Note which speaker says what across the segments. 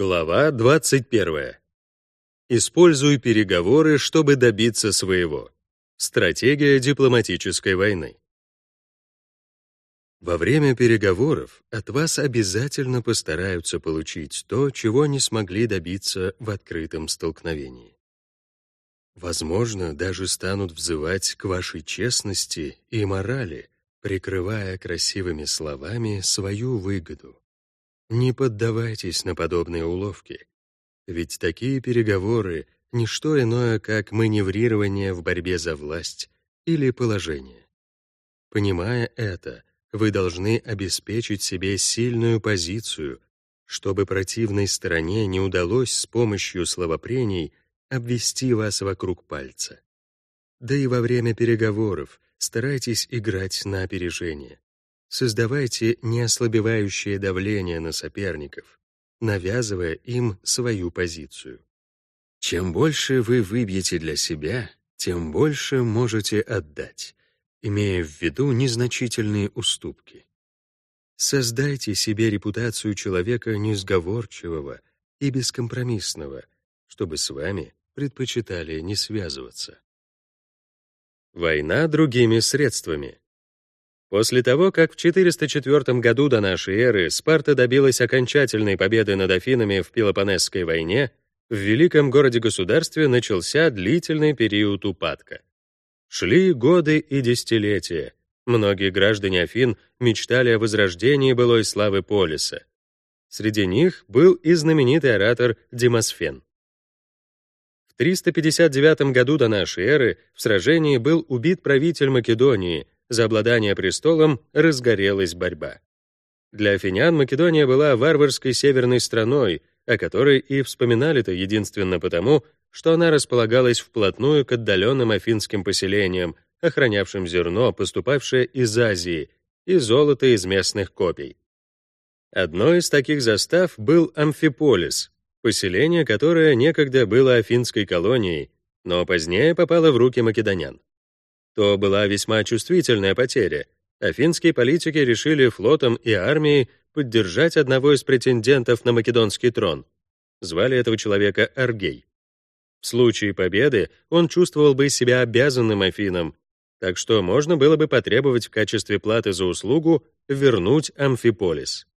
Speaker 1: Глава 21. Используй переговоры, чтобы добиться своего. Стратегия дипломатической войны. Во время переговоров от вас обязательно постараются получить то, чего не смогли добиться в открытом столкновении. Возможно, даже станут взывать к вашей честности и морали, прикрывая красивыми словами свою выгоду. Не поддавайтесь на подобные уловки, ведь такие переговоры — ничто иное, как маневрирование в борьбе за власть или положение. Понимая это, вы должны обеспечить себе сильную позицию, чтобы противной стороне не удалось с помощью словопрений обвести вас вокруг пальца. Да и во время переговоров старайтесь играть на опережение. Создавайте неослабевающее давление на соперников, навязывая им свою позицию. Чем больше вы выбьете для себя, тем больше можете отдать, имея в виду незначительные уступки. Создайте себе репутацию человека несговорчивого и бескомпромиссного, чтобы с вами предпочитали не связываться. Война другими средствами. После того, как в 404 году до нашей эры Спарта добилась окончательной победы над Афинами в Пелопонесской войне, в великом городе-государстве начался длительный период упадка. Шли годы и десятилетия. Многие граждане Афин мечтали о возрождении былой славы полиса. Среди них был и знаменитый оратор Демосфен. В 359 году до нашей эры в сражении был убит правитель Македонии — за обладание престолом разгорелась борьба. Для афинян Македония была варварской северной страной, о которой и вспоминали-то единственно потому, что она располагалась вплотную к отдаленным афинским поселениям, охранявшим зерно, поступавшее из Азии, и золото из местных копий. Одной из таких застав был Амфиполис, поселение, которое некогда было афинской колонией, но позднее попало в руки македонян то была весьма чувствительная потеря. Афинские политики решили флотом и армией поддержать одного из претендентов на македонский трон. Звали этого человека Аргей. В случае победы он чувствовал бы себя обязанным Афинам, так что можно было бы потребовать в качестве платы за услугу вернуть Амфиполис.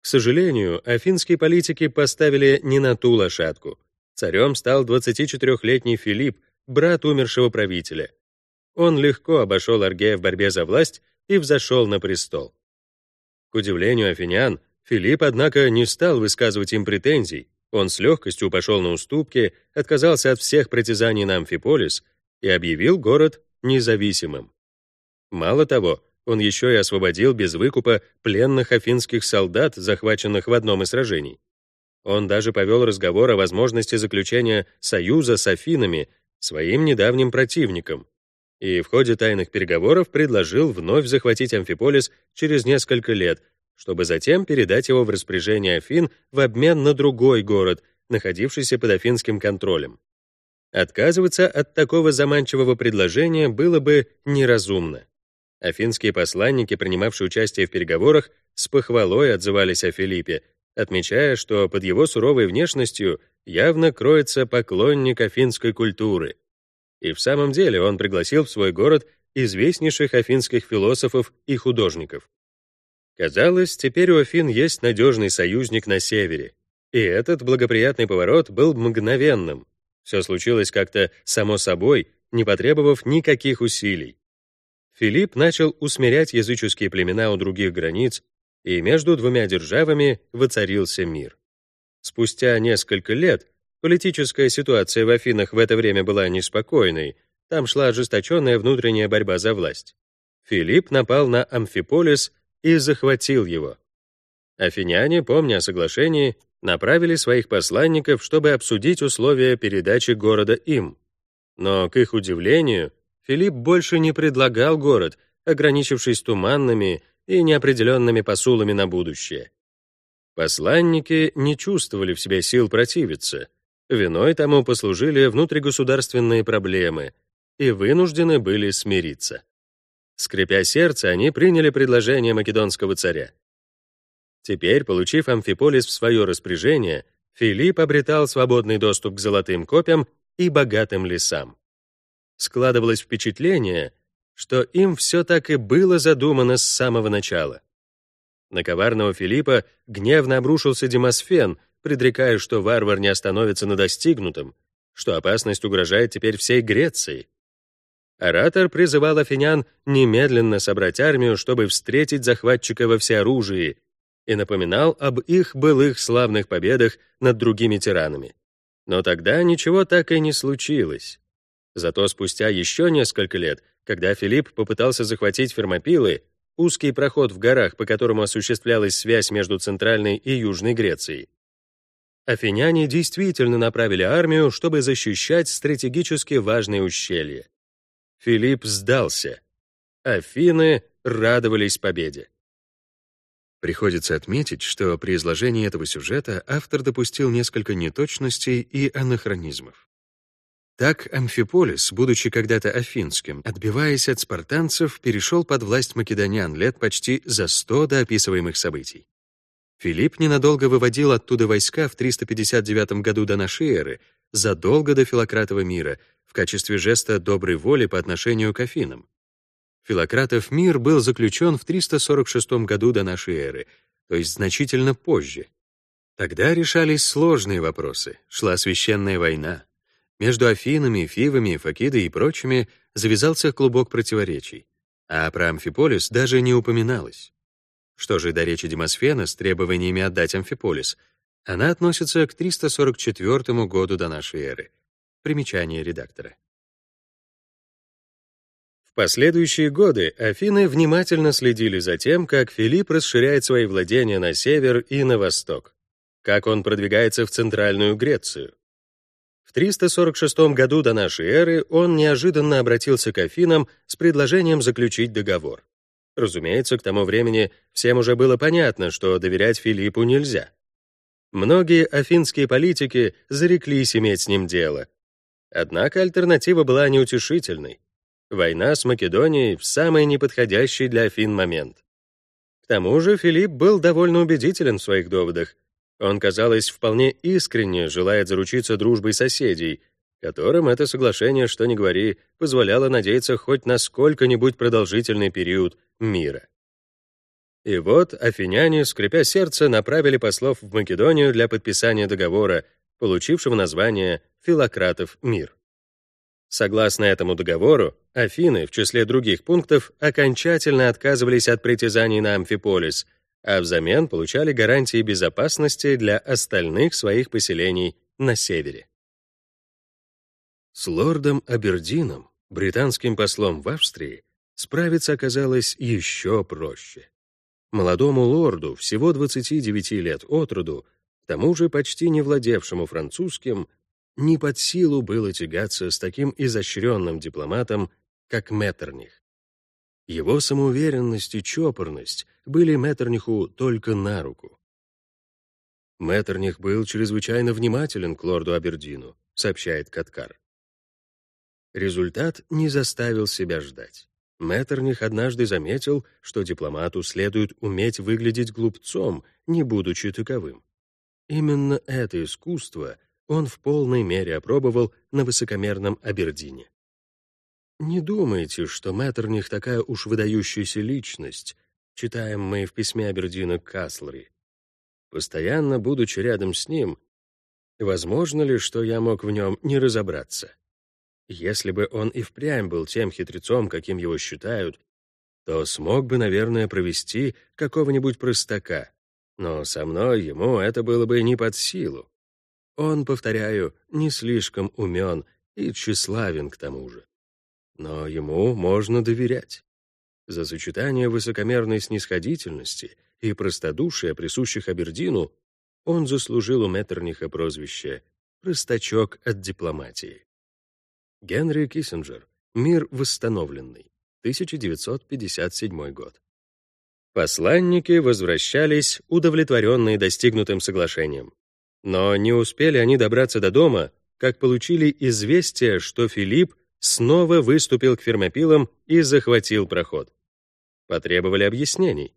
Speaker 1: К сожалению, афинские политики поставили не на ту лошадку. Царем стал 24-летний Филипп, брат умершего правителя. Он легко обошел Аргея в борьбе за власть и взошел на престол. К удивлению афинян, Филипп, однако, не стал высказывать им претензий. Он с легкостью пошел на уступки, отказался от всех притязаний на Амфиполис и объявил город независимым. Мало того, он еще и освободил без выкупа пленных афинских солдат, захваченных в одном из сражений. Он даже повел разговор о возможности заключения союза с Афинами, своим недавним противником, и в ходе тайных переговоров предложил вновь захватить Амфиполис через несколько лет, чтобы затем передать его в распоряжение Афин в обмен на другой город, находившийся под афинским контролем. Отказываться от такого заманчивого предложения было бы неразумно. Афинские посланники, принимавшие участие в переговорах, с похвалой отзывались о Филиппе, отмечая, что под его суровой внешностью явно кроется поклонник афинской культуры, и в самом деле он пригласил в свой город известнейших афинских философов и художников. Казалось, теперь у Афин есть надежный союзник на севере. И этот благоприятный поворот был мгновенным. Все случилось как-то само собой, не потребовав никаких усилий. Филипп начал усмирять языческие племена у других границ, и между двумя державами воцарился мир. Спустя несколько лет Политическая ситуация в Афинах в это время была неспокойной, там шла ожесточенная внутренняя борьба за власть. Филипп напал на Амфиполис и захватил его. Афиняне, помня о соглашении, направили своих посланников, чтобы обсудить условия передачи города им. Но, к их удивлению, Филипп больше не предлагал город, ограничившись туманными и неопределенными посулами на будущее. Посланники не чувствовали в себе сил противиться — Виной тому послужили внутригосударственные проблемы и вынуждены были смириться. Скрипя сердце, они приняли предложение македонского царя. Теперь, получив Амфиполис в свое распоряжение, Филипп обретал свободный доступ к золотым копьям и богатым лесам. Складывалось впечатление, что им все так и было задумано с самого начала. На коварного Филиппа гневно обрушился Демосфен, предрекая, что варвар не остановится на достигнутом, что опасность угрожает теперь всей Греции. Оратор призывал афинян немедленно собрать армию, чтобы встретить захватчика во всеоружии, и напоминал об их былых славных победах над другими тиранами. Но тогда ничего так и не случилось. Зато спустя еще несколько лет, когда Филипп попытался захватить Фермопилы, узкий проход в горах, по которому осуществлялась связь между Центральной и Южной Грецией, афиняне действительно направили армию, чтобы защищать стратегически важные ущелья. Филипп сдался. Афины радовались победе. Приходится отметить, что при изложении этого сюжета автор допустил несколько неточностей и анахронизмов. Так Амфиполис, будучи когда-то афинским, отбиваясь от спартанцев, перешел под власть македонян лет почти за 100 до описываемых событий. Филипп ненадолго выводил оттуда войска в 359 году до нашей эры, задолго до Филократова мира, в качестве жеста доброй воли по отношению к Афинам. Филократов мир был заключен в 346 году до нашей эры, то есть значительно позже. Тогда решались сложные вопросы, шла священная война. Между Афинами, Фивами, Факидой и прочими завязался клубок противоречий, а про Амфиполис даже не упоминалось. Что же до речи Демосфена с требованиями отдать Амфиполис? Она относится к 344 году до нашей эры — Примечание редактора. В последующие годы Афины внимательно следили за тем, как Филипп расширяет свои владения на север и на восток, как он продвигается в Центральную Грецию. В 346 году до нашей эры он неожиданно обратился к Афинам с предложением заключить договор. Разумеется, к тому времени всем уже было понятно, что доверять Филиппу нельзя. Многие афинские политики зареклись иметь с ним дело, Однако альтернатива была неутешительной. Война с Македонией в самый неподходящий для Афин момент. К тому же Филипп был довольно убедителен в своих доводах. Он, казалось, вполне искренне желает заручиться дружбой соседей, которым это соглашение, что ни говори, позволяло надеяться хоть на сколько-нибудь продолжительный период мира. И вот афиняне, скрипя сердце, направили послов в Македонию для подписания договора, получившего название «Филократов мир». Согласно этому договору, Афины, в числе других пунктов, окончательно отказывались от притязаний на Амфиполис, а взамен получали гарантии безопасности для остальных своих поселений на севере. С лордом Абердином, британским послом в Австрии, справиться оказалось еще проще. Молодому лорду, всего 29 лет от роду, тому же почти не владевшему французским, не под силу было тягаться с таким изощренным дипломатом, как Меттерних. Его самоуверенность и чопорность были Меттерниху только на руку. Меттерних был чрезвычайно внимателен к лорду Абердину, сообщает Каткар. Результат не заставил себя ждать. Меттерних однажды заметил, что дипломату следует уметь выглядеть глупцом, не будучи таковым. Именно это искусство он в полной мере опробовал на высокомерном Абердине. Не думайте, что Меттерних такая уж выдающаяся личность, читаем мы в письме Абердина к Каслери. Постоянно будучи рядом с ним, возможно ли, что я мог в нем не разобраться? Если бы он и впрямь был тем хитрецом, каким его считают, то смог бы, наверное, провести какого-нибудь простака, но со мной ему это было бы не под силу. Он, повторяю, не слишком умен и тщеславен к тому же. Но ему можно доверять. За сочетание высокомерной снисходительности и простодушия, присущих Абердину, он заслужил у Меттерниха прозвище «простачок от дипломатии». Генри Киссинджер. Мир восстановленный. 1957 год. Посланники возвращались, удовлетворенные достигнутым соглашением. Но не успели они добраться до дома, как получили известие, что Филипп снова выступил к фермопилам и захватил проход. Потребовали объяснений.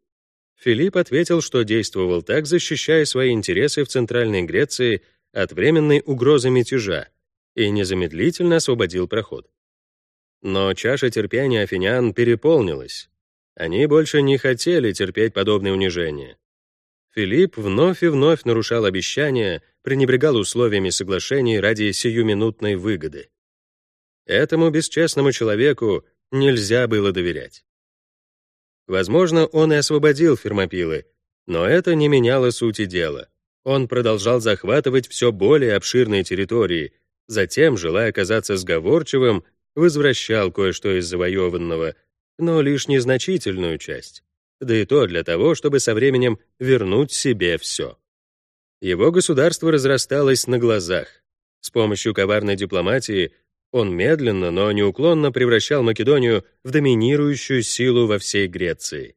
Speaker 1: Филипп ответил, что действовал так, защищая свои интересы в Центральной Греции от временной угрозы мятежа, и незамедлительно освободил проход. Но чаша терпения афинян переполнилась. Они больше не хотели терпеть подобные унижения. Филипп вновь и вновь нарушал обещания, пренебрегал условиями соглашений ради сиюминутной выгоды. Этому бесчестному человеку нельзя было доверять. Возможно, он и освободил Фермопилы, но это не меняло сути дела. Он продолжал захватывать все более обширные территории, затем, желая казаться сговорчивым, возвращал кое-что из завоеванного, но лишь незначительную часть да и то для того, чтобы со временем вернуть себе все. Его государство разрасталось на глазах. С помощью коварной дипломатии он медленно, но неуклонно превращал Македонию в доминирующую силу во всей Греции.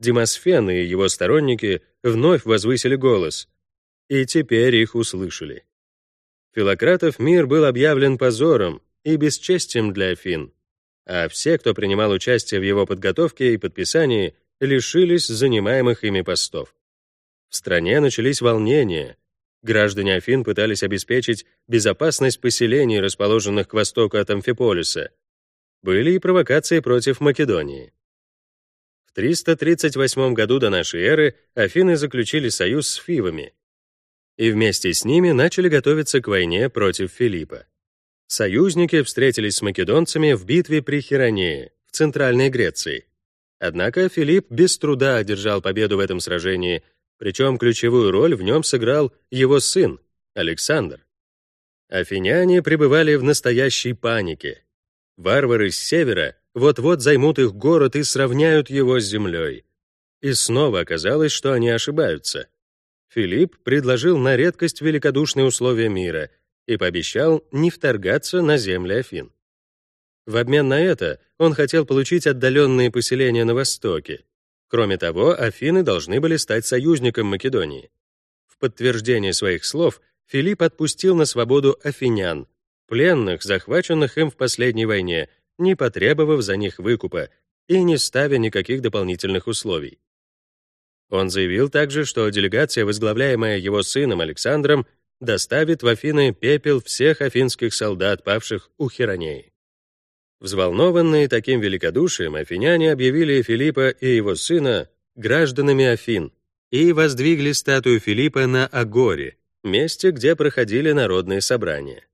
Speaker 1: Демосфен и его сторонники вновь возвысили голос, и теперь их услышали. Филократов мир был объявлен позором и бесчестием для Афин, а все, кто принимал участие в его подготовке и подписании, лишились занимаемых ими постов. В стране начались волнения. Граждане Афин пытались обеспечить безопасность поселений, расположенных к востоку от Амфиполиса. Были и провокации против Македонии. В 338 году до нашей эры Афины заключили союз с Фивами, и вместе с ними начали готовиться к войне против Филиппа. Союзники встретились с македонцами в битве при Хиронее, в Центральной Греции. Однако Филипп без труда одержал победу в этом сражении, причем ключевую роль в нем сыграл его сын, Александр. Афиняне пребывали в настоящей панике. Варвары с севера вот-вот займут их город и сравняют его с землей. И снова оказалось, что они ошибаются. Филипп предложил на редкость великодушные условия мира и пообещал не вторгаться на земли Афин. В обмен на это он хотел получить отдаленные поселения на востоке. Кроме того, Афины должны были стать союзником Македонии. В подтверждение своих слов Филипп отпустил на свободу афинян, пленных, захваченных им в последней войне, не потребовав за них выкупа и не ставя никаких дополнительных условий. Он заявил также, что делегация, возглавляемая его сыном Александром, доставит в Афины пепел всех афинских солдат, павших у Хиронеи. Взволнованные таким великодушием, афиняне объявили Филиппа и его сына гражданами Афин и воздвигли статую Филиппа на Агоре, месте, где проходили народные собрания.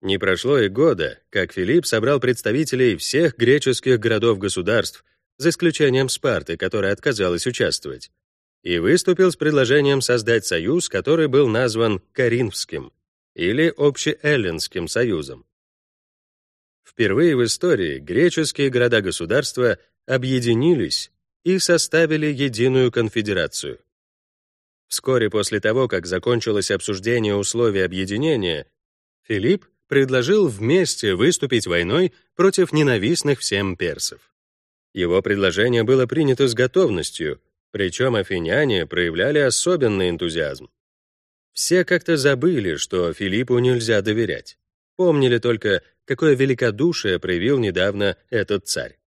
Speaker 1: Не прошло и года, как Филипп собрал представителей всех греческих городов-государств, за исключением Спарты, которая отказалась участвовать, и выступил с предложением создать союз, который был назван Коринфским или Общеэллинским союзом. Впервые в истории греческие города-государства объединились и составили единую конфедерацию. Вскоре после того, как закончилось обсуждение условий объединения, Филипп предложил вместе выступить войной против ненавистных всем персов. Его предложение было принято с готовностью, причем афиняне проявляли особенный энтузиазм. Все как-то забыли, что Филиппу нельзя доверять. Помнили только, какое великодушие проявил недавно этот царь.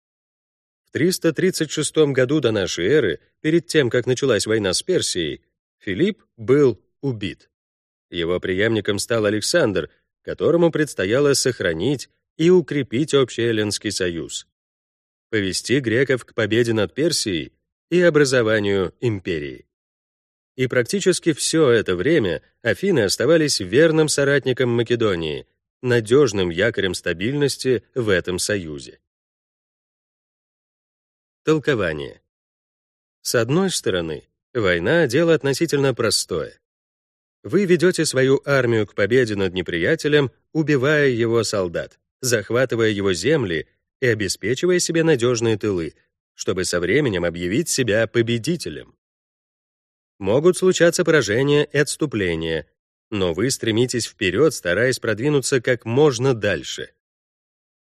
Speaker 1: В 336 году до нашей эры, перед тем, как началась война с Персией, Филипп был убит. Его преемником стал Александр, которому предстояло сохранить и укрепить общий Эллинский союз, повести греков к победе над Персией и образованию империи. И практически все это время Афины оставались верным соратником Македонии, надежным якорем стабильности в этом союзе. Толкование. С одной стороны, война — дело относительно простое. Вы ведете свою армию к победе над неприятелем, убивая его солдат, захватывая его земли и обеспечивая себе надежные тылы, чтобы со временем объявить себя победителем. Могут случаться поражения и отступления, но вы стремитесь вперед, стараясь продвинуться как можно дальше.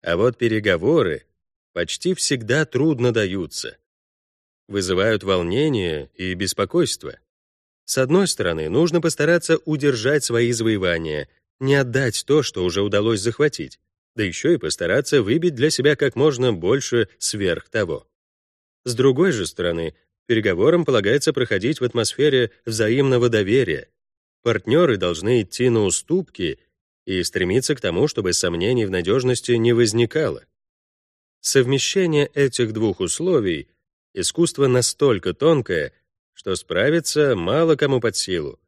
Speaker 1: А вот переговоры почти всегда трудно даются. Вызывают волнение и беспокойство. С одной стороны, нужно постараться удержать свои завоевания, не отдать то, что уже удалось захватить, да еще и постараться выбить для себя как можно больше сверх того. С другой же стороны, переговорам полагается проходить в атмосфере взаимного доверия. Партнеры должны идти на уступки и стремиться к тому, чтобы сомнений в надежности не возникало. Совмещение этих двух условий — искусство настолько тонкое, что справиться мало кому под силу,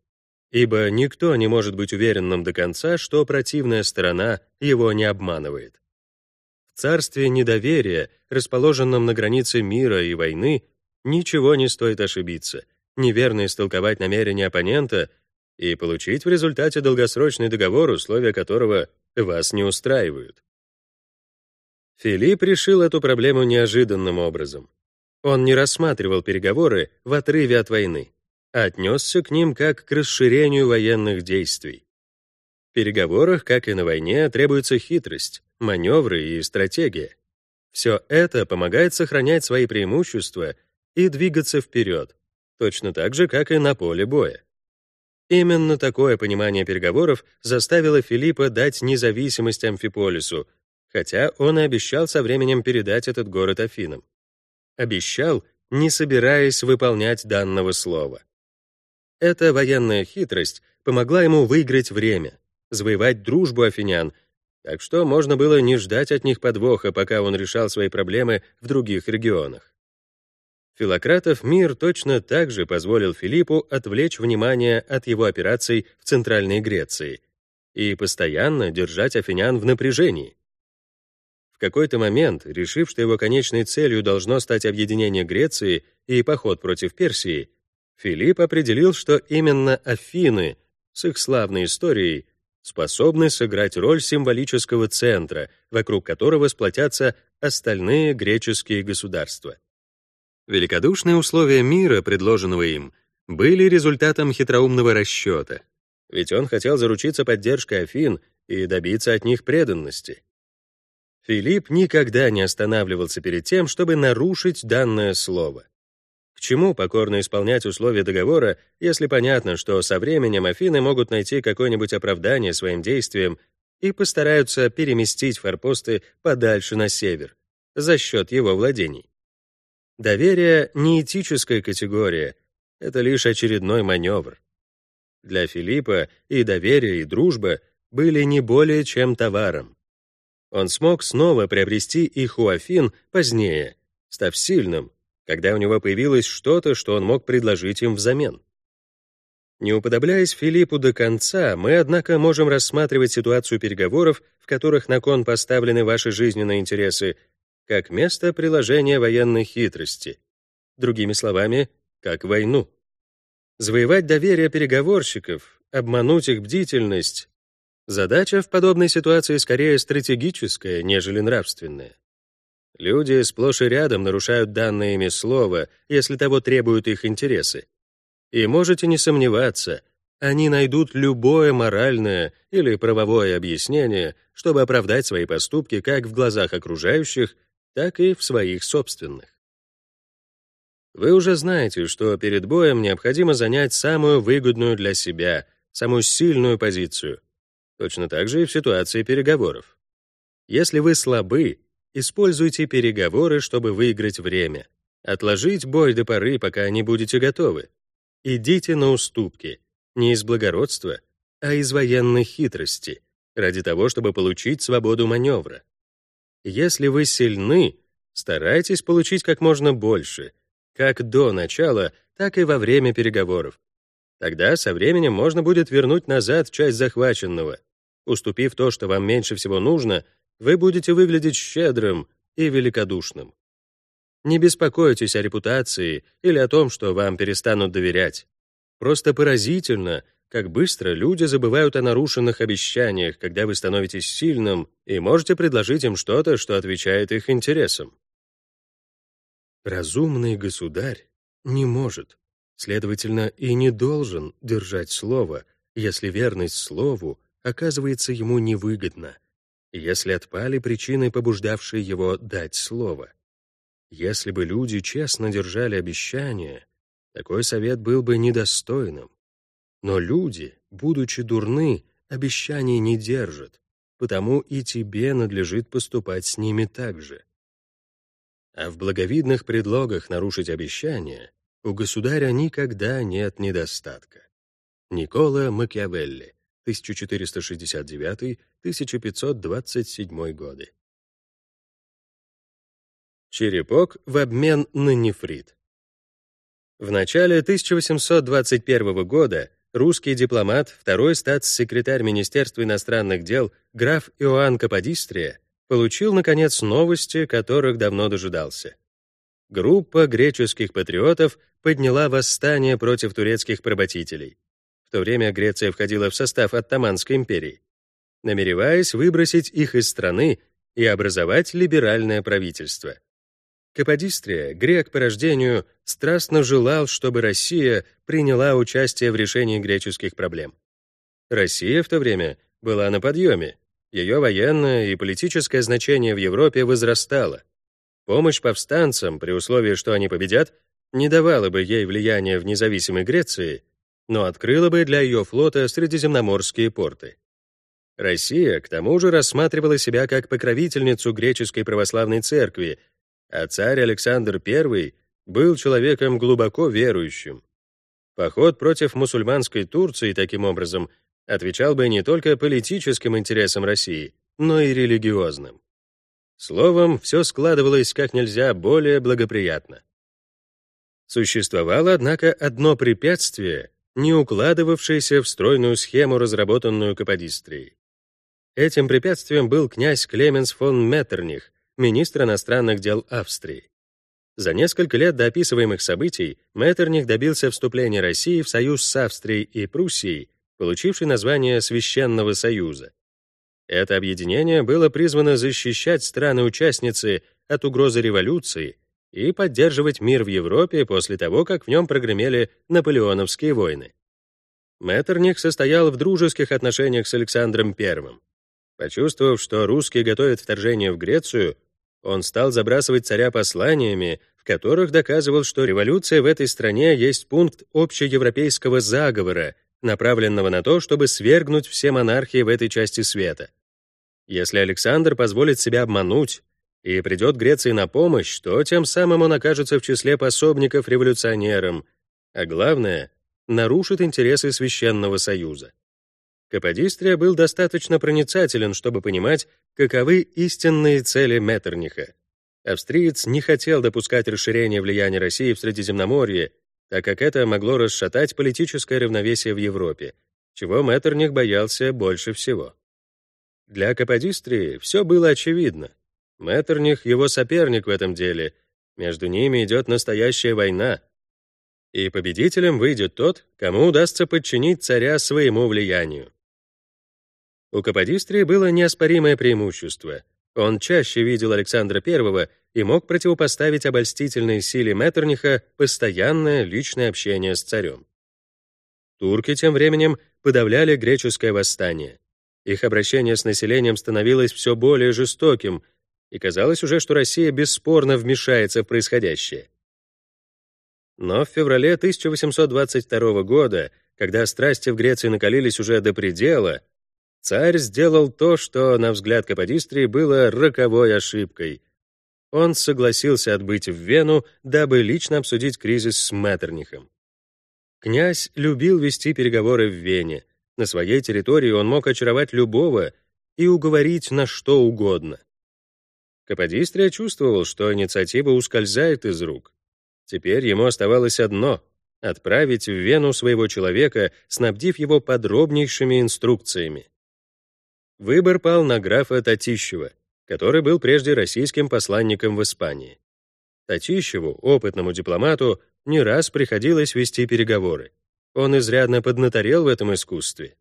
Speaker 1: ибо никто не может быть уверенным до конца, что противная сторона его не обманывает. В царстве недоверия, расположенном на границе мира и войны, ничего не стоит ошибиться, неверно истолковать намерения оппонента и получить в результате долгосрочный договор, условия которого вас не устраивают. Филипп решил эту проблему неожиданным образом. Он не рассматривал переговоры в отрыве от войны, отнесся к ним как к расширению военных действий. В переговорах, как и на войне, требуется хитрость, маневры и стратегия. Все это помогает сохранять свои преимущества и двигаться вперед, точно так же, как и на поле боя. Именно такое понимание переговоров заставило Филиппа дать независимость Амфиполису, хотя он и обещал со временем передать этот город Афинам. Обещал, не собираясь выполнять данного слова. Эта военная хитрость помогла ему выиграть время, завоевать дружбу афинян, так что можно было не ждать от них подвоха, пока он решал свои проблемы в других регионах. Филократов мир точно так же позволил Филиппу отвлечь внимание от его операций в Центральной Греции и постоянно держать афинян в напряжении. В какой-то момент, решив, что его конечной целью должно стать объединение Греции и поход против Персии, Филипп определил, что именно Афины с их славной историей способны сыграть роль символического центра, вокруг которого сплотятся остальные греческие государства. Великодушные условия мира, предложенного им, были результатом хитроумного расчета, ведь он хотел заручиться поддержкой Афин и добиться от них преданности. Филипп никогда не останавливался перед тем, чтобы нарушить данное слово. К чему покорно исполнять условия договора, если понятно, что со временем Афины могут найти какое-нибудь оправдание своим действиям и постараются переместить форпосты подальше на север за счет его владений? Доверие — не этическая категория, это лишь очередной маневр. Для Филиппа и доверие, и дружба были не более чем товаром. Он смог снова приобрести их у Афин позднее, став сильным, когда у него появилось что-то, что он мог предложить им взамен. Не уподобляясь Филиппу до конца, мы, однако, можем рассматривать ситуацию переговоров, в которых на кон поставлены ваши жизненные интересы, как место приложения военной хитрости. Другими словами, как войну. Завоевать доверие переговорщиков, обмануть их бдительность — задача в подобной ситуации скорее стратегическая, нежели нравственная. Люди сплошь и рядом нарушают данное ими слово, если того требуют их интересы. И можете не сомневаться, они найдут любое моральное или правовое объяснение, чтобы оправдать свои поступки как в глазах окружающих, так и в своих собственных. Вы уже знаете, что перед боем необходимо занять самую выгодную для себя, самую сильную позицию. Точно так же и в ситуации переговоров. Если вы слабы, используйте переговоры, чтобы выиграть время. Отложить бой до поры, пока не будете готовы. Идите на уступки, не из благородства, а из военной хитрости, ради того, чтобы получить свободу маневра. Если вы сильны, старайтесь получить как можно больше, как до начала, так и во время переговоров. Тогда со временем можно будет вернуть назад часть захваченного. Уступив то, что вам меньше всего нужно, вы будете выглядеть щедрым и великодушным. Не беспокойтесь о репутации или о том, что вам перестанут доверять. Просто поразительно, как быстро люди забывают о нарушенных обещаниях, когда вы становитесь сильным и можете предложить им что-то, что отвечает их интересам. Разумный государь не может, следовательно, и не должен держать слово, если верность слову оказывается ему невыгодна, если отпали причины, побуждавшие его дать слово. Если бы люди честно держали обещания, такой совет был бы недостойным. Но люди, будучи дурны, обещаний не держат, потому и тебе надлежит поступать с ними так же. А в благовидных предлогах нарушить обещания у государя никогда нет недостатка. Никола Макиавелли, 1469-1527 годы. Черепок в обмен на нефрит. В начале 1821 года русский дипломат, второй статс-секретарь Министерства иностранных дел граф Иоанн Каподистрия получил, наконец, новости, которых давно дожидался. Группа греческих патриотов подняла восстание против турецких поработителей. В то время Греция входила в состав Оттоманской империи, намереваясь выбросить их из страны и образовать либеральное правительство. Каподистрия, грек по рождению, страстно желал, чтобы Россия приняла участие в решении греческих проблем. Россия в то время была на подъеме, ее военное и политическое значение в Европе возрастало. Помощь повстанцам, при условии, что они победят, не давала бы ей влияния в независимой Греции, но открыла бы для ее флота средиземноморские порты. Россия, к тому же, рассматривала себя как покровительницу греческой православной церкви а царь Александр I был человеком глубоко верующим. Поход против мусульманской Турции таким образом отвечал бы не только политическим интересам России, но и религиозным. Словом, все складывалось как нельзя более благоприятно. Существовало, однако, одно препятствие, не укладывавшееся в стройную схему, разработанную Каподистрией. Этим препятствием был князь Клеменс фон Меттерних, министр иностранных дел Австрии. За несколько лет до описываемых событий Меттерних добился вступления России в союз с Австрией и Пруссией, получивший название Священного Союза. Это объединение было призвано защищать страны-участницы от угрозы революции и поддерживать мир в Европе после того, как в нем прогремели наполеоновские войны. Меттерних состоял в дружеских отношениях с Александром I. Почувствовав, что русские готовят вторжение в Грецию, он стал забрасывать царя посланиями, в которых доказывал, что революция в этой стране есть пункт общеевропейского заговора, направленного на то, чтобы свергнуть все монархии в этой части света. Если Александр позволит себя обмануть и придет Греции на помощь, то тем самым он окажется в числе пособников революционерам, а главное, нарушит интересы Священного Союза. Каподистрия был достаточно проницателен, чтобы понимать, каковы истинные цели Меттерниха. Австриец не хотел допускать расширения влияния России в Средиземноморье, так как это могло расшатать политическое равновесие в Европе, чего Меттерних боялся больше всего. Для Каподистрии все было очевидно. Меттерних — его соперник в этом деле, между ними идет настоящая война. И победителем выйдет тот, кому удастся подчинить царя своему влиянию. У Каподистрии было неоспоримое преимущество. Он чаще видел Александра I и мог противопоставить обольстительной силе Меттерниха постоянное личное общение с царем. Турки тем временем подавляли греческое восстание. Их обращение с населением становилось все более жестоким, и казалось уже, что Россия бесспорно вмешается в происходящее. Но в феврале 1822 года, когда страсти в Греции накалились уже до предела, Царь сделал то, что, на взгляд Каподистрии, было роковой ошибкой. Он согласился отбыть в Вену, дабы лично обсудить кризис с Меттернихом. Князь любил вести переговоры в Вене. На своей территории он мог очаровать любого и уговорить на что угодно. Каподистрия чувствовал, что инициатива ускользает из рук. Теперь ему оставалось одно — отправить в Вену своего человека, снабдив его подробнейшими инструкциями. Выбор пал на графа Татищева, который был прежде российским посланником в Испании. Татищеву, опытному дипломату, не раз приходилось вести переговоры. Он изрядно поднаторел в этом искусстве.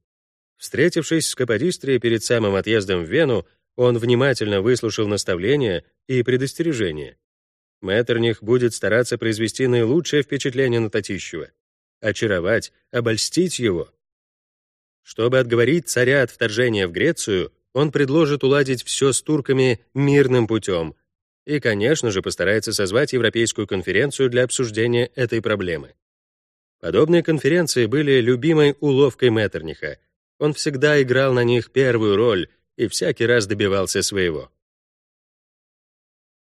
Speaker 1: Встретившись с Каподистрией перед самым отъездом в Вену, он внимательно выслушал наставления и предостережения. Меттерних будет стараться произвести наилучшее впечатление на Татищева, очаровать, обольстить его, чтобы отговорить царя от вторжения в Грецию, он предложит уладить все с турками мирным путем и, конечно же, постарается созвать Европейскую конференцию для обсуждения этой проблемы. Подобные конференции были любимой уловкой Меттерниха. Он всегда играл на них первую роль и всякий раз добивался своего.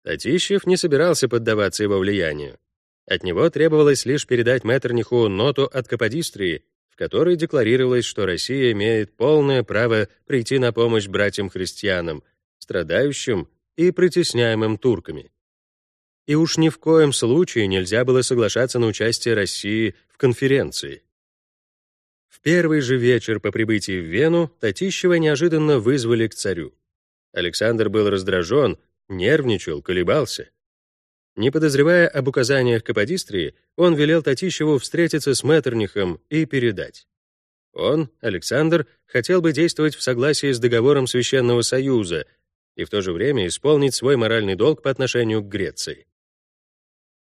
Speaker 1: Татищев не собирался поддаваться его влиянию. От него требовалось лишь передать Меттерниху ноту от Каподистрии, в которой декларировалось, что Россия имеет полное право прийти на помощь братьям-христианам, страдающим и притесняемым турками. И уж ни в коем случае нельзя было соглашаться на участие России в конференции. В первый же вечер по прибытии в Вену Татищева неожиданно вызвали к царю. Александр был раздражен, нервничал, колебался. Не подозревая об указаниях Каподистрии, он велел Татищеву встретиться с Меттернихом и передать. Он, Александр, хотел бы действовать в согласии с договором Священного Союза и в то же время исполнить свой моральный долг по отношению к Греции.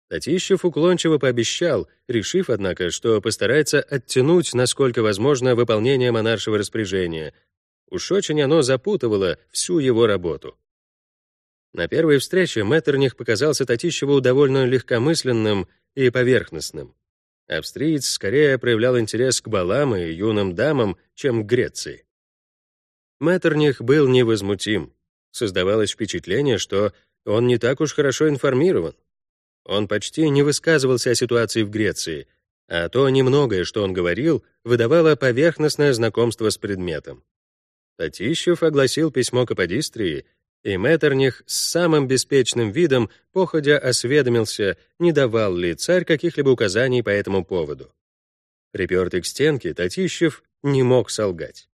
Speaker 1: Татищев уклончиво пообещал, решив, однако, что постарается оттянуть, насколько возможно, выполнение монаршего распоряжения. Уж очень оно запутывало всю его работу. На первой встрече Меттерних показался Татищеву довольно легкомысленным и поверхностным. Австриец скорее проявлял интерес к балам и юным дамам, чем к Греции. Меттерних был невозмутим. Создавалось впечатление, что он не так уж хорошо информирован. Он почти не высказывался о ситуации в Греции, а то немногое, что он говорил, выдавало поверхностное знакомство с предметом. Татищев огласил письмо Каподистрии и Меттерних с самым беспечным видом походя осведомился, не давал ли царь каких-либо указаний по этому поводу. Припертый к стенке, Татищев не мог солгать.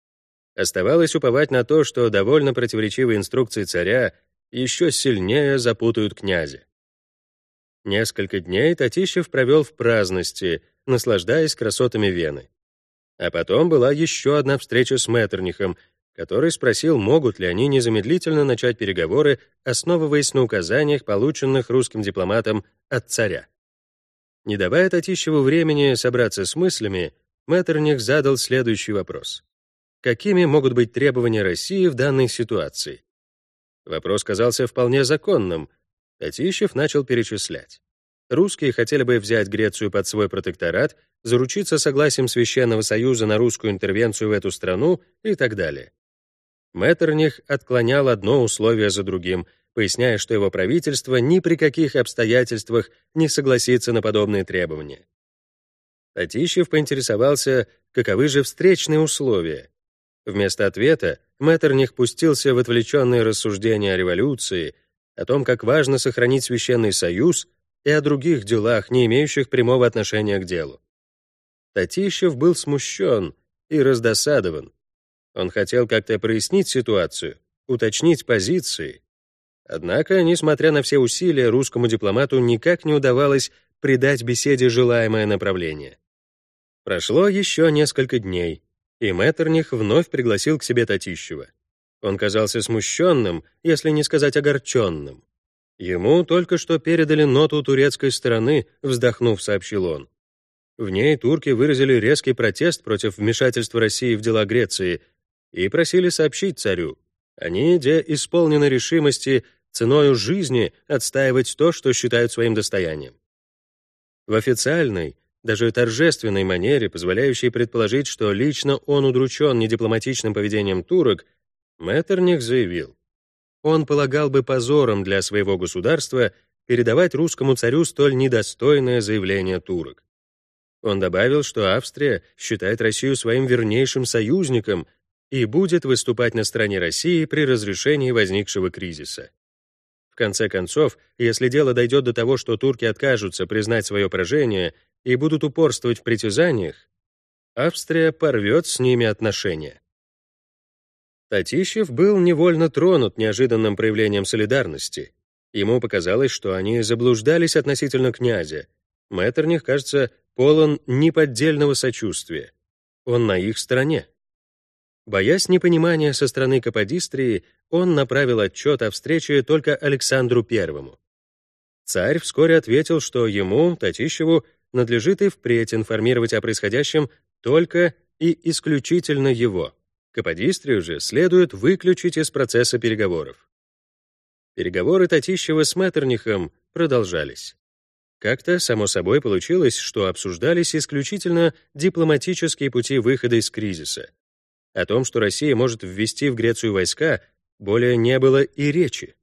Speaker 1: Оставалось уповать на то, что довольно противоречивые инструкции царя еще сильнее запутают князя. Несколько дней Татищев провел в праздности, наслаждаясь красотами Вены. А потом была еще одна встреча с Меттернихом, который спросил, могут ли они незамедлительно начать переговоры, основываясь на указаниях, полученных русским дипломатом от царя. Не давая Татищеву времени собраться с мыслями, Меттерних задал следующий вопрос. Какими могут быть требования России в данной ситуации? Вопрос казался вполне законным. Татищев начал перечислять. Русские хотели бы взять Грецию под свой протекторат, заручиться согласием Священного Союза на русскую интервенцию в эту страну и так далее. Меттерних отклонял одно условие за другим, поясняя, что его правительство ни при каких обстоятельствах не согласится на подобные требования. Татищев поинтересовался, каковы же встречные условия. Вместо ответа Меттерних пустился в отвлеченные рассуждения о революции, о том, как важно сохранить Священный Союз и о других делах, не имеющих прямого отношения к делу. Татищев был смущен и раздосадован, он хотел как-то прояснить ситуацию, уточнить позиции. Однако, несмотря на все усилия, русскому дипломату никак не удавалось придать беседе желаемое направление. Прошло еще несколько дней, и Меттерних вновь пригласил к себе Татищева. Он казался смущенным, если не сказать огорченным. Ему только что передали ноту турецкой стороны, вздохнув, сообщил он. В ней турки выразили резкий протест против вмешательства России в дела Греции и просили сообщить царю. Они, где исполнены решимости ценою жизни отстаивать то, что считают своим достоянием. В официальной, даже торжественной манере, позволяющей предположить, что лично он удручен недипломатичным поведением турок, Меттерних заявил, он полагал бы позором для своего государства передавать русскому царю столь недостойное заявление турок. Он добавил, что Австрия считает Россию своим вернейшим союзником и будет выступать на стороне России при разрешении возникшего кризиса. В конце концов, если дело дойдет до того, что турки откажутся признать свое поражение и будут упорствовать в притязаниях, Австрия порвет с ними отношения. Татищев был невольно тронут неожиданным проявлением солидарности. Ему показалось, что они заблуждались относительно князя. Меттерних, кажется, полон неподдельного сочувствия. Он на их стороне. Боясь непонимания со стороны Каподистрии, он направил отчет о встрече только Александру Первому. Царь вскоре ответил, что ему, Татищеву, надлежит и впредь информировать о происходящем только и исключительно его. Каподистрию же следует выключить из процесса переговоров. Переговоры Татищева с Меттернихом продолжались. Как-то, само собой, получилось, что обсуждались исключительно дипломатические пути выхода из кризиса. О том, что Россия может ввести в Грецию войска, более не было и речи.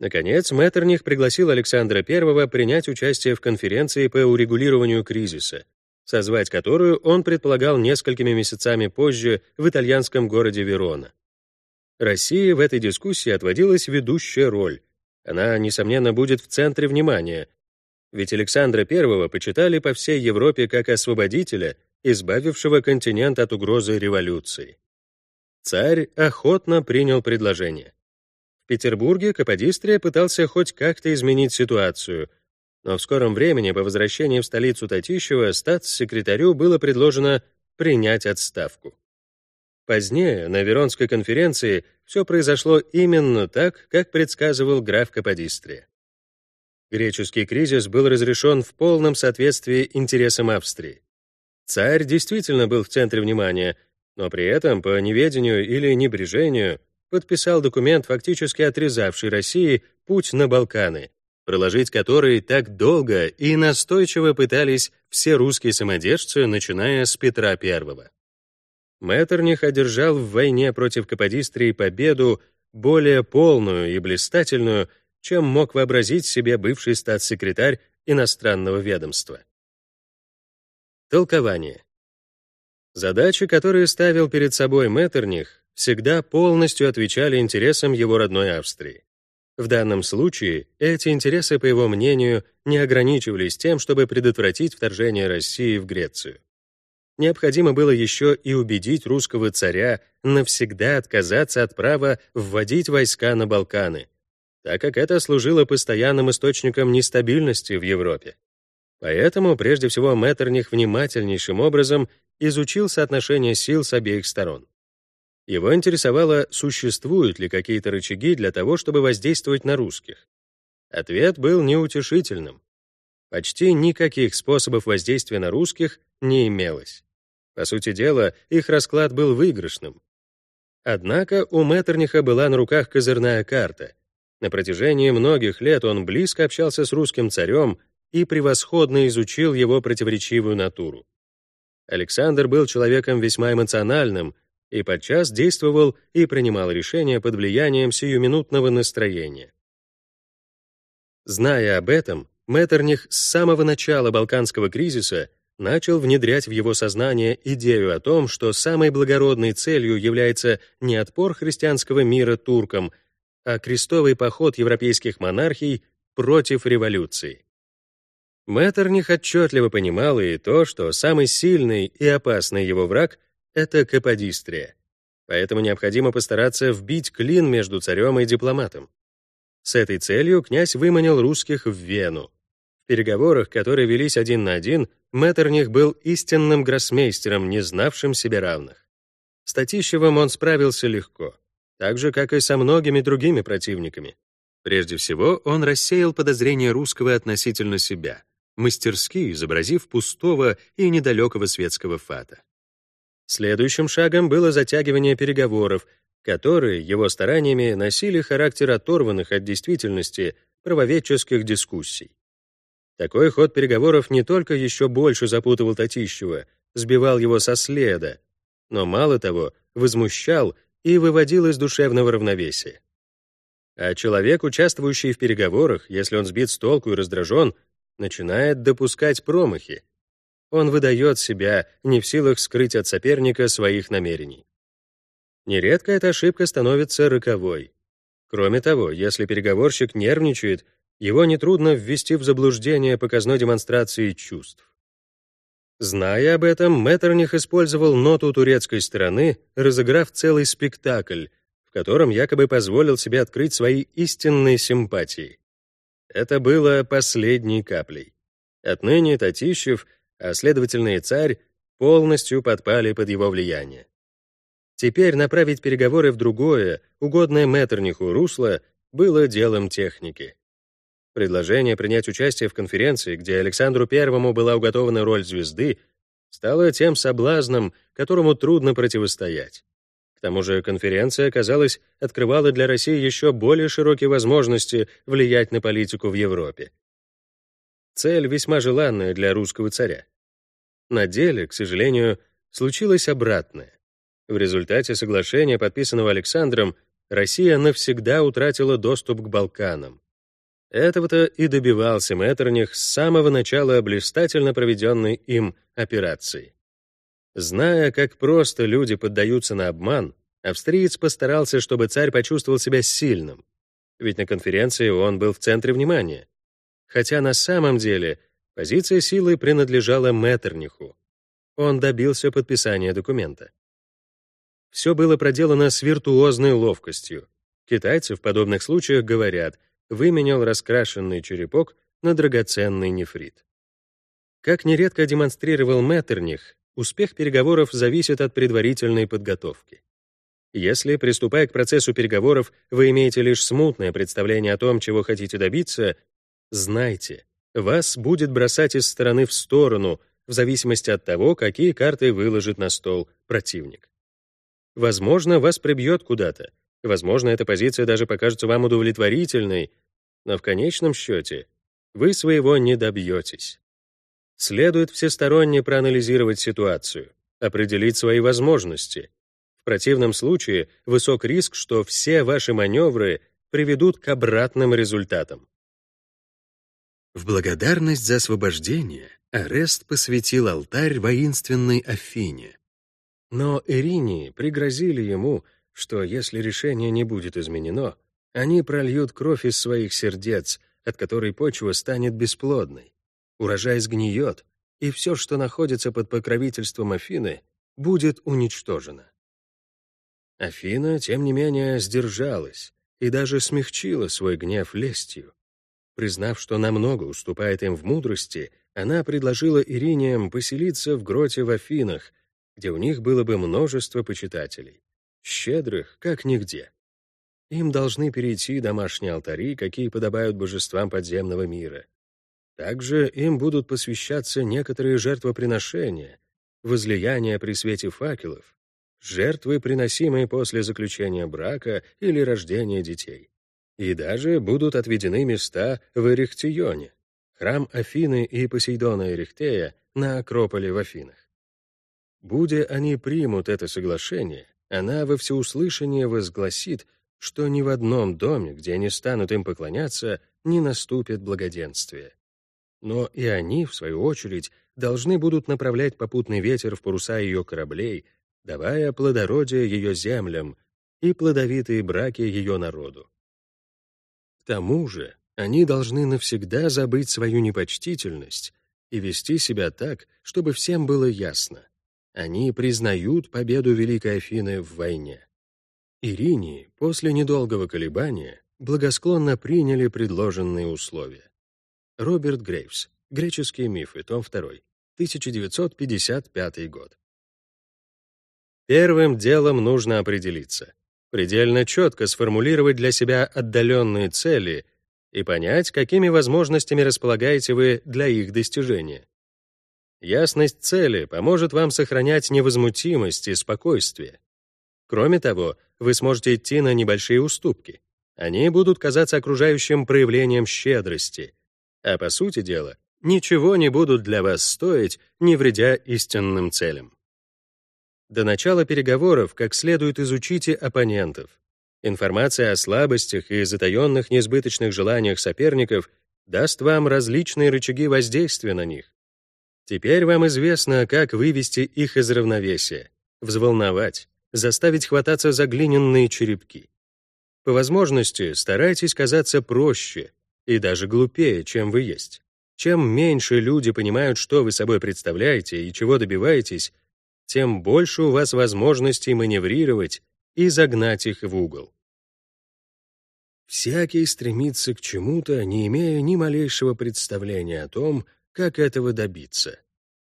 Speaker 1: Наконец, Меттерних пригласил Александра I принять участие в конференции по урегулированию кризиса, созвать которую он предполагал несколькими месяцами позже в итальянском городе Верона. России в этой дискуссии отводилась ведущая роль. Она, несомненно, будет в центре внимания, ведь Александра I почитали по всей Европе как освободителя, избавившего континент от угрозы революции. Царь охотно принял предложение. В Петербурге Каподистрия пытался хоть как-то изменить ситуацию, но в скором времени по возвращении в столицу Татищева статс-секретарю было предложено принять отставку. Позднее, на Веронской конференции, все произошло именно так, как предсказывал граф Каподистрия. Греческий кризис был разрешен в полном соответствии интересам Австрии. Царь действительно был в центре внимания, но при этом по неведению или небрежению подписал документ, фактически отрезавший России путь на Балканы, проложить который так долго и настойчиво пытались все русские самодержцы, начиная с Петра I. Меттерних одержал в войне против Каподистрии победу более полную и блистательную, чем мог вообразить себе бывший статс-секретарь иностранного ведомства. Толкование. Задачи, которые ставил перед собой Меттерних, всегда полностью отвечали интересам его родной Австрии. В данном случае эти интересы, по его мнению, не ограничивались тем, чтобы предотвратить вторжение России в Грецию. Необходимо было еще и убедить русского царя навсегда отказаться от права вводить войска на Балканы, так как это служило постоянным источником нестабильности в Европе. Поэтому, прежде всего, Меттерних внимательнейшим образом изучил соотношение сил с обеих сторон. Его интересовало, существуют ли какие-то рычаги для того, чтобы воздействовать на русских. Ответ был неутешительным. Почти никаких способов воздействия на русских не имелось. По сути дела, их расклад был выигрышным. Однако у Меттерниха была на руках козырная карта. На протяжении многих лет он близко общался с русским царем и превосходно изучил его противоречивую натуру. Александр был человеком весьма эмоциональным и подчас действовал и принимал решения под влиянием сиюминутного настроения. Зная об этом, Меттерних с самого начала Балканского кризиса начал внедрять в его сознание идею о том, что самой благородной целью является не отпор христианского мира туркам, а крестовый поход европейских монархий против революции. Меттерних отчетливо понимал и то, что самый сильный и опасный его враг — это Каподистрия. Поэтому необходимо постараться вбить клин между царем и дипломатом. С этой целью князь выманил русских в Вену. В переговорах, которые велись один на один, Меттерних был истинным гроссмейстером, не знавшим себе равных. С Татищевым он справился легко, так же, как и со многими другими противниками. Прежде всего, он рассеял подозрения русского относительно себя — мастерски изобразив пустого и недалекого светского фата. Следующим шагом было затягивание переговоров, которые его стараниями носили характер оторванных от действительности правоведческих дискуссий. Такой ход переговоров не только еще больше запутывал Татищева, сбивал его со следа, но, мало того, возмущал и выводил из душевного равновесия. А человек, участвующий в переговорах, если он сбит с толку и раздражен, начинает допускать промахи. Он выдает себя, не в силах скрыть от соперника своих намерений. Нередко эта ошибка становится роковой. Кроме того, если переговорщик нервничает, его нетрудно ввести в заблуждение показной демонстрацией чувств. Зная об этом, Меттерних использовал ноту турецкой стороны, разыграв целый спектакль, в котором якобы позволил себе открыть свои истинные симпатии. Это было последней каплей. Отныне Татищев, а следовательно и царь, полностью подпали под его влияние. Теперь направить переговоры в другое, угодное Меттерниху русло, было делом техники. Предложение принять участие в конференции, где Александру Первому была уготована роль звезды, стало тем соблазном, которому трудно противостоять. К тому же конференция, казалось, открывала для России еще более широкие возможности влиять на политику в Европе. Цель весьма желанная для русского царя. На деле, к сожалению, случилось обратное. В результате соглашения, подписанного Александром, Россия навсегда утратила доступ к Балканам. Этого-то и добивался Меттерних с самого начала блистательно проведенной им операции. Зная, как просто люди поддаются на обман, австриец постарался, чтобы царь почувствовал себя сильным. Ведь на конференции он был в центре внимания. Хотя на самом деле позиция силы принадлежала Меттерниху. Он добился подписания документа. Все было проделано с виртуозной ловкостью. Китайцы в подобных случаях говорят «выменял раскрашенный черепок на драгоценный нефрит». Как нередко демонстрировал Меттерних, успех переговоров зависит от предварительной подготовки. Если, приступая к процессу переговоров, вы имеете лишь смутное представление о том, чего хотите добиться, знайте, вас будет бросать из стороны в сторону, в зависимости от того, какие карты выложит на стол противник. Возможно, вас прибьет куда-то. Возможно, эта позиция даже покажется вам удовлетворительной, но в конечном счете вы своего не добьетесь. Следует всесторонне проанализировать ситуацию, определить свои возможности. В противном случае высок риск, что все ваши маневры приведут к обратным результатам. В благодарность за освобождение Арест посвятил алтарь воинственной Афине, но Иринии пригрозили ему, что если решение не будет изменено, они прольют кровь из своих сердец, от которой почва станет бесплодной. Урожай сгниет, и все, что находится под покровительством Афины, будет уничтожено. Афина, тем не менее, сдержалась и даже смягчила свой гнев лестью. Признав, что намного уступает им в мудрости, она предложила Ириниям поселиться в гроте в Афинах, где у них было бы множество почитателей, щедрых, как нигде. Им должны перейти домашние алтари, какие подобают божествам подземного мира. Также им будут посвящаться некоторые жертвоприношения, возлияния при свете факелов, жертвы, приносимые после заключения брака или рождения детей. И даже будут отведены места в Эрихтионе, храм Афины и Посейдона Эрихтея на Акрополе в Афинах. Будя они примут это соглашение, она во всеуслышание возгласит, что ни в одном доме, где они станут им поклоняться, не наступит благоденствие. Но и они, в свою очередь, должны будут направлять попутный ветер в паруса ее кораблей, давая плодородие ее землям и плодовитые браки ее народу. К тому же они должны навсегда забыть свою непочтительность и вести себя так, чтобы всем было ясно. Они признают победу Великой Афины в войне. Иринии после недолгого колебания благосклонно приняли предложенные условия. Роберт Грейвс. Греческие мифы. Том 2. 1955 год. Первым делом нужно определиться. Предельно четко сформулировать для себя отдаленные цели и понять, какими возможностями располагаете вы для их достижения. Ясность цели поможет вам сохранять невозмутимость и спокойствие. Кроме того, вы сможете идти на небольшие уступки. Они будут казаться окружающим проявлением щедрости, а по сути дела, ничего не будут для вас стоить, не вредя истинным целям. До начала переговоров как следует изучите оппонентов. Информация о слабостях и затаенных несбыточных желаниях соперников даст вам различные рычаги воздействия на них. Теперь вам известно, как вывести их из равновесия, взволновать, заставить хвататься за глиняные черепки. По возможности старайтесь казаться проще и даже глупее, чем вы есть. Чем меньше люди понимают, что вы собой представляете и чего добиваетесь, тем больше у вас возможностей маневрировать и загнать их в угол. Всякий стремится к чему-то, не имея ни малейшего представления о том, как этого добиться.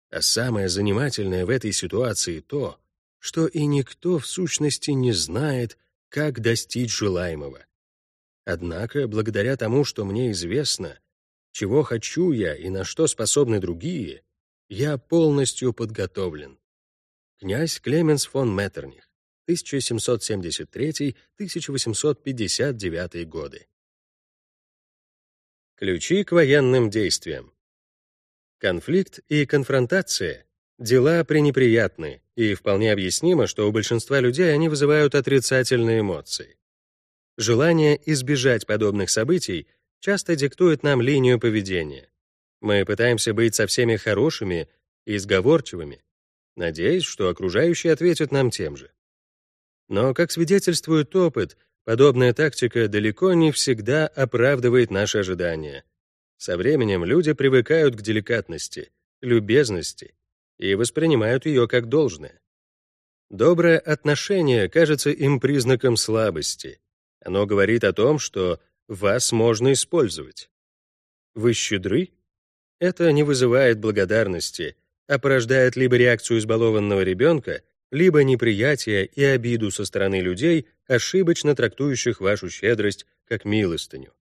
Speaker 1: А самое занимательное в этой ситуации то, что и никто в сущности не знает, как достичь желаемого. Однако, благодаря тому, что мне известно, чего хочу я и на что способны другие, я полностью подготовлен. Князь Клеменс фон Меттерних, 1773-1859 годы. Ключи к военным действиям. Конфликт и конфронтация — дела пренеприятные, и вполне объяснимо, что у большинства людей они вызывают отрицательные эмоции. Желание избежать подобных событий часто диктует нам линию поведения. Мы пытаемся быть со всеми хорошими и сговорчивыми, надеясь, что окружающие ответят нам тем же. Но, как свидетельствует опыт, подобная тактика далеко не всегда оправдывает наши ожидания. Со временем люди привыкают к деликатности, любезности и воспринимают ее как должное. Доброе отношение кажется им признаком слабости. Оно говорит о том, что вас можно использовать. Вы щедры? Это не вызывает благодарности, а порождает либо реакцию избалованного ребенка, либо неприятие и обиду со стороны людей, ошибочно трактующих вашу щедрость как милостыню.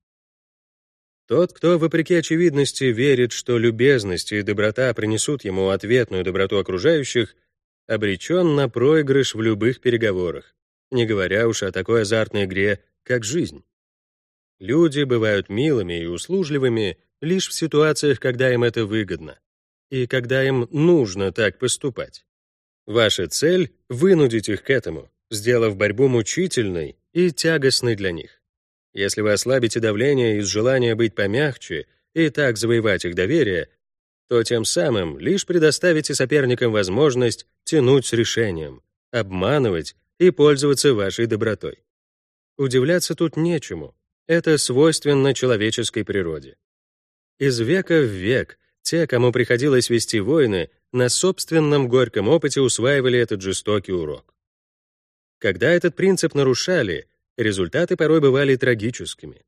Speaker 1: Тот, кто, вопреки очевидности, верит, что любезность и доброта принесут ему ответную доброту окружающих, обречен на проигрыш в любых переговорах, не говоря уж о такой азартной игре, как жизнь. Люди бывают милыми и услужливыми лишь в ситуациях, когда им это выгодно, и когда им нужно так поступать. Ваша цель — вынудить их к этому, сделав борьбу мучительной и тягостной для них. Если вы ослабите давление из желания быть помягче и так завоевать их доверие, то тем самым лишь предоставите соперникам возможность тянуть с решением, обманывать и пользоваться вашей добротой. Удивляться тут нечему. Это свойственно человеческой природе. Из века в век те, кому приходилось вести войны, на собственном горьком опыте усваивали этот жестокий урок. Когда этот принцип нарушали, результаты порой бывали трагическими.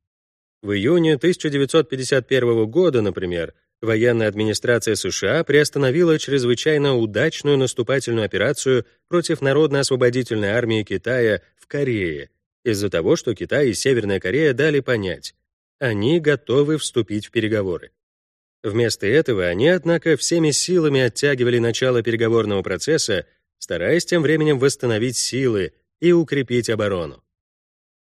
Speaker 1: В июне 1951 года, например, военная администрация США приостановила чрезвычайно удачную наступательную операцию против Народно-освободительной армии Китая в Корее из-за того, что Китай и Северная Корея дали понять, они готовы вступить в переговоры. Вместо этого они, однако, всеми силами оттягивали начало переговорного процесса, стараясь тем временем восстановить силы и укрепить оборону.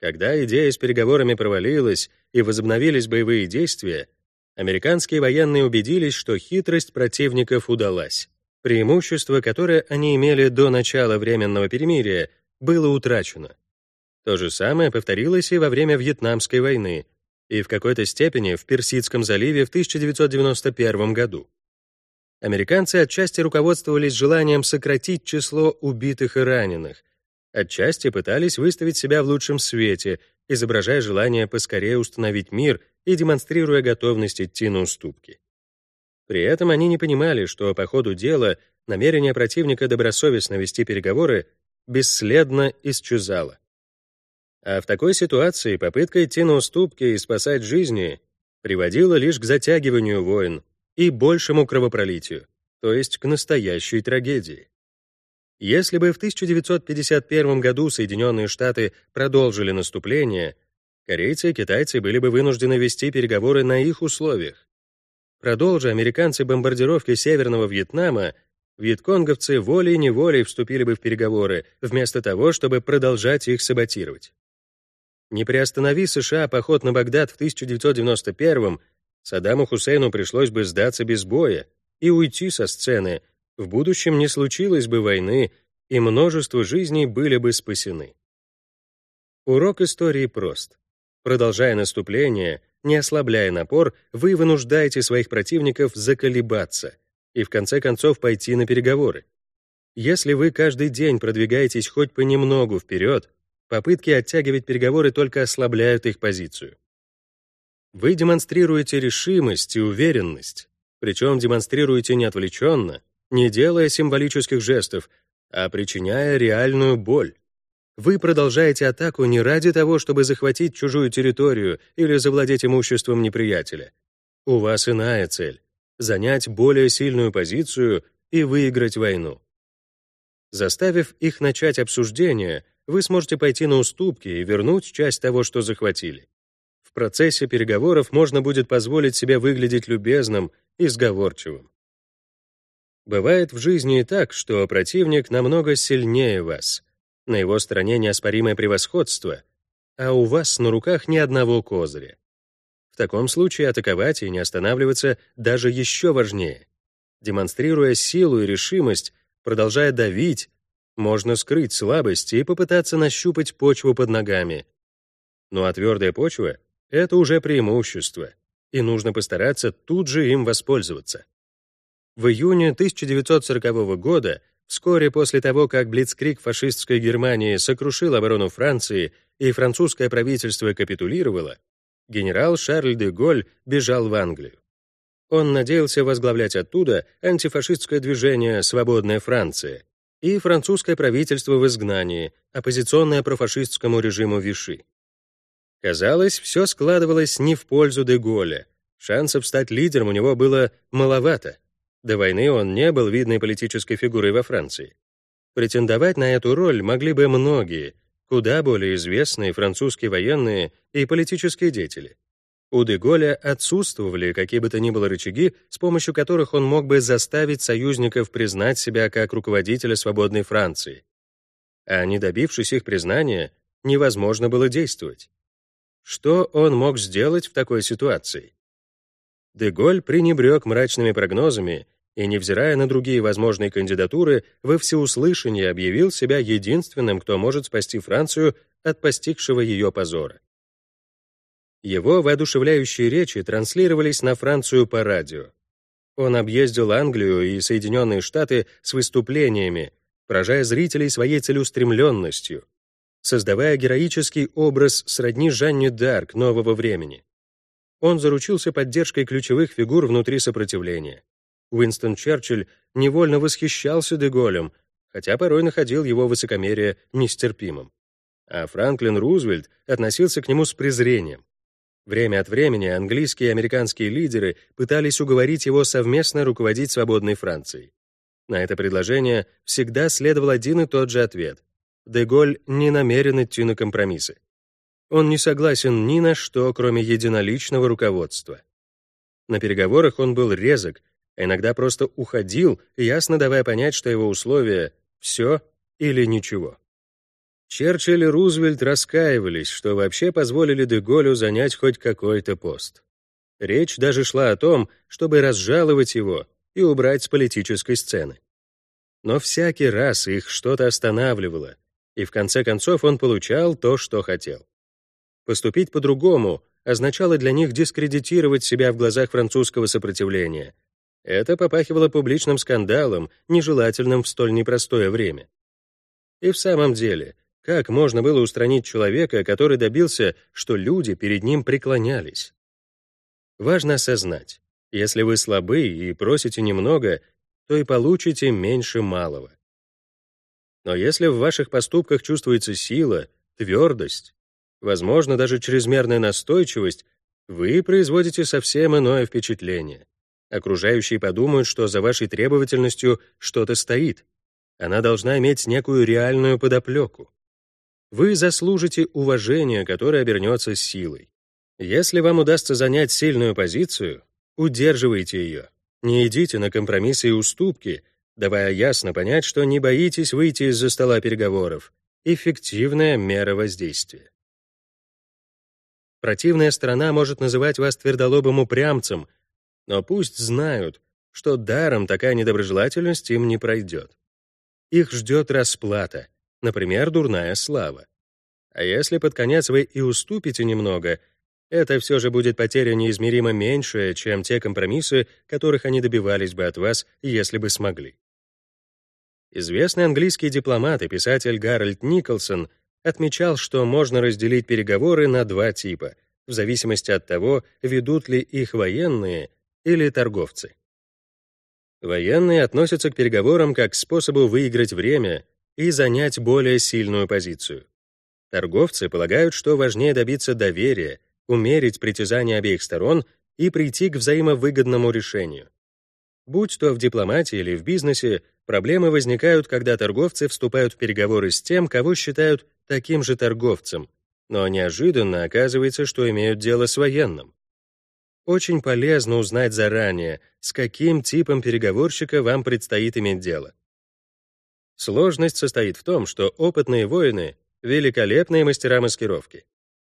Speaker 1: Когда идея с переговорами провалилась и возобновились боевые действия, американские военные убедились, что хитрость противников удалась. Преимущество, которое они имели до начала временного перемирия, было утрачено. То же самое повторилось и во время Вьетнамской войны, и в какой-то степени в Персидском заливе в 1991 году. Американцы отчасти руководствовались желанием сократить число убитых и раненых, отчасти пытались выставить себя в лучшем свете, изображая желание поскорее установить мир и демонстрируя готовность идти на уступки. При этом они не понимали, что по ходу дела намерение противника добросовестно вести переговоры бесследно исчезало. А в такой ситуации попытка идти на уступки и спасать жизни приводила лишь к затягиванию войн и большему кровопролитию, то есть к настоящей трагедии. Если бы в 1951 году Соединенные Штаты продолжили наступление, корейцы и китайцы были бы вынуждены вести переговоры на их условиях. Продолжи американцы бомбардировки Северного Вьетнама, вьетконговцы волей-неволей вступили бы в переговоры, вместо того, чтобы продолжать их саботировать. Не приостанови США поход на Багдад в 1991 Саддаму Хусейну пришлось бы сдаться без боя и уйти со сцены, в будущем не случилось бы войны, и множество жизней были бы спасены. Урок истории прост. Продолжая наступление, не ослабляя напор, вы вынуждаете своих противников заколебаться и в конце концов пойти на переговоры. Если вы каждый день продвигаетесь хоть понемногу вперед, попытки оттягивать переговоры только ослабляют их позицию. Вы демонстрируете решимость и уверенность, причем демонстрируете не отвлеченно, не делая символических жестов, а причиняя реальную боль. Вы продолжаете атаку не ради того, чтобы захватить чужую территорию или завладеть имуществом неприятеля. У вас иная цель — занять более сильную позицию и выиграть войну. Заставив их начать обсуждение, вы сможете пойти на уступки и вернуть часть того, что захватили. В процессе переговоров можно будет позволить себе выглядеть любезным и сговорчивым. Бывает в жизни и так, что противник намного сильнее вас. На его стороне неоспоримое превосходство, а у вас на руках ни одного козыря. В таком случае атаковать и не останавливаться даже еще важнее. Демонстрируя силу и решимость, продолжая давить, можно скрыть слабости и попытаться нащупать почву под ногами. Ну а твердая почва — это уже преимущество, и нужно постараться тут же им воспользоваться. В июне 1940 года, вскоре после того, как Блицкрик фашистской Германии сокрушил оборону Франции и французское правительство капитулировало, генерал Шарль де Голь бежал в Англию. Он надеялся возглавлять оттуда антифашистское движение «Свободная Франция» и французское правительство в изгнании, оппозиционное профашистскому режиму Виши. Казалось, все складывалось не в пользу де Голля. Шансов стать лидером у него было маловато. До войны он не был видной политической фигурой во Франции. Претендовать на эту роль могли бы многие, куда более известные французские военные и политические деятели. У Деголя отсутствовали какие бы то ни было рычаги, с помощью которых он мог бы заставить союзников признать себя как руководителя свободной Франции. А не добившись их признания, невозможно было действовать. Что он мог сделать в такой ситуации? Деголь пренебрег мрачными прогнозами и, невзирая на другие возможные кандидатуры, во всеуслышание объявил себя единственным, кто может спасти Францию от постигшего ее позора. Его воодушевляющие речи транслировались на Францию по радио. Он объездил Англию и Соединенные Штаты с выступлениями, поражая зрителей своей целеустремленностью, создавая героический образ сродни Жанне Д'Арк нового времени. Он заручился поддержкой ключевых фигур внутри сопротивления. Уинстон Черчилль невольно восхищался Деголем, хотя порой находил его высокомерие нестерпимым. А Франклин Рузвельт относился к нему с презрением. Время от времени английские и американские лидеры пытались уговорить его совместно руководить свободной Францией. На это предложение всегда следовал один и тот же ответ. Деголь не намерен идти на компромиссы. Он не согласен ни на что, кроме единоличного руководства. На переговорах он был резок, а иногда просто уходил, ясно давая понять, что его условия — все или ничего. Черчилль и Рузвельт раскаивались, что вообще позволили Деголю занять хоть какой-то пост. Речь даже шла о том, чтобы разжаловать его и убрать с политической сцены. Но всякий раз их что-то останавливало, и в конце концов он получал то, что хотел. Поступить по-другому означало для них дискредитировать себя в глазах французского сопротивления. Это попахивало публичным скандалом, нежелательным в столь непростое время. И в самом деле, как можно было устранить человека, который добился, что люди перед ним преклонялись? Важно осознать, если вы слабы и просите немного, то и получите меньше малого. Но если в ваших поступках чувствуется сила, твердость, возможно, даже чрезмерная настойчивость, вы производите совсем иное впечатление. Окружающие подумают, что за вашей требовательностью что-то стоит. Она должна иметь некую реальную подоплеку вы заслужите уважение, которое обернется силой. Если вам удастся занять сильную позицию, удерживайте ее. Не идите на компромиссы и уступки, давая ясно понять, что не боитесь выйти из-за стола переговоров. Эффективная мера воздействия. Противная сторона может называть вас твердолобым упрямцем, но пусть знают, что даром такая недоброжелательность им не пройдет. Их ждет расплата — например, дурная слава. А если под конец вы и уступите немного, это все же будет потеря неизмеримо меньшая, чем те компромиссы, которых они добивались бы от вас, если бы смогли. Известный английский дипломат и писатель Гарольд Николсон отмечал, что можно разделить переговоры на два типа, в зависимости от того, ведут ли их военные или торговцы. Военные относятся к переговорам как к способу выиграть время и занять более сильную позицию. Торговцы полагают, что важнее добиться доверия, умерить притязания обеих сторон и прийти к взаимовыгодному решению. Будь то в дипломатии или в бизнесе, проблемы возникают, когда торговцы вступают в переговоры с тем, кого считают таким же торговцем, но неожиданно оказывается, что имеют дело с военным. Очень полезно узнать заранее, с каким типом переговорщика вам предстоит иметь дело. Сложность состоит в том, что опытные воины — великолепные мастера маскировки.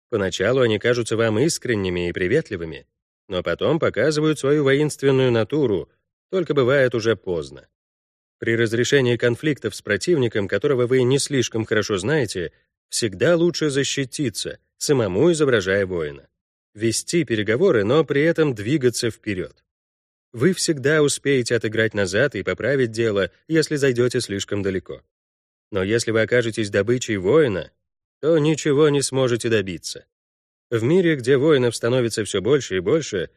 Speaker 1: Поначалу они кажутся вам искренними и приветливыми, но потом показывают свою воинственную натуру, только бывает уже поздно. При разрешении конфликтов с противником, которого вы не слишком хорошо знаете, всегда лучше защититься, самому изображая воина. Вести переговоры, но при этом двигаться вперед. Вы всегда успеете отыграть назад и поправить дело, если зайдете слишком далеко. Но если вы окажетесь добычей воина, то ничего не сможете добиться. В мире, где воинов становится все больше и больше,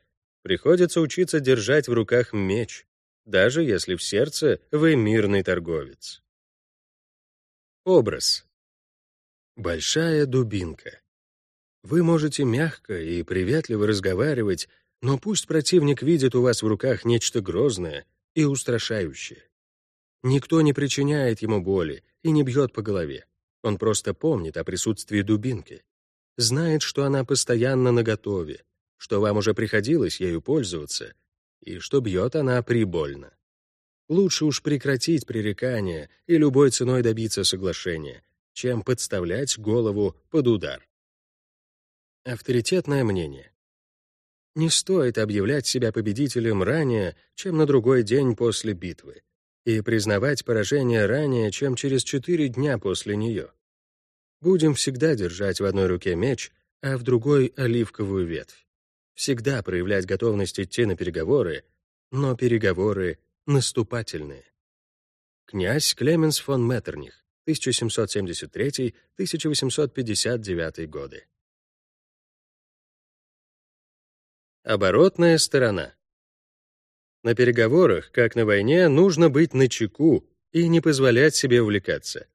Speaker 1: приходится учиться держать в руках меч, даже если в сердце вы мирный торговец. Образ. Большая дубинка. Вы можете мягко и приветливо разговаривать, но пусть противник видит у вас в руках нечто грозное и устрашающее. Никто не причиняет ему боли и не бьет по голове. Он просто помнит о присутствии дубинки. Знает, что она постоянно наготове, что вам уже приходилось ею пользоваться, и что бьет она прибольно. Лучше уж прекратить пререкание и любой ценой добиться соглашения, чем подставлять голову под удар. Авторитетное мнение. Не стоит объявлять себя победителем ранее, чем на другой день после битвы, и признавать поражение ранее, чем через четыре дня после нее. Будем всегда держать в одной руке меч, а в другой — оливковую ветвь. Всегда проявлять готовность идти на переговоры, но переговоры наступательные. Князь Клеменс фон Меттерних, 1773-1859 годы. Оборотная сторона. На переговорах, как на войне, нужно быть начеку и не позволять себе увлекаться.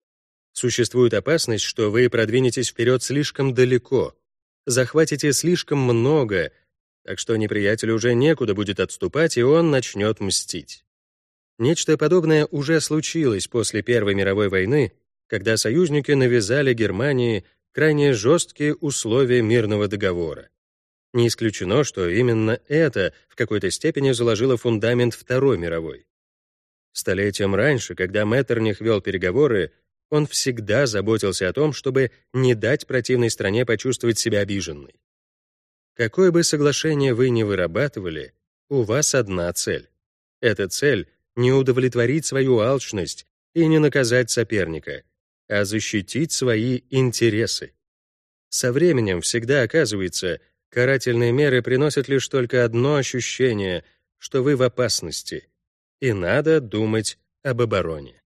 Speaker 1: Существует опасность, что вы продвинетесь вперед слишком далеко, захватите слишком много, так что неприятелю уже некуда будет отступать, и он начнет мстить. Нечто подобное уже случилось после Первой мировой войны, когда союзники навязали Германии крайне жесткие условия мирного договора. Не исключено, что именно это в какой-то степени заложило фундамент Второй мировой. Столетием раньше, когда Меттерних вел переговоры, он всегда заботился о том, чтобы не дать противной стране почувствовать себя обиженной. Какое бы соглашение вы ни вырабатывали, у вас одна цель. Эта цель — не удовлетворить свою алчность и не наказать соперника, а защитить свои интересы. Со временем всегда оказывается, Карательные меры приносят лишь только одно ощущение, что вы в опасности, и надо думать об обороне.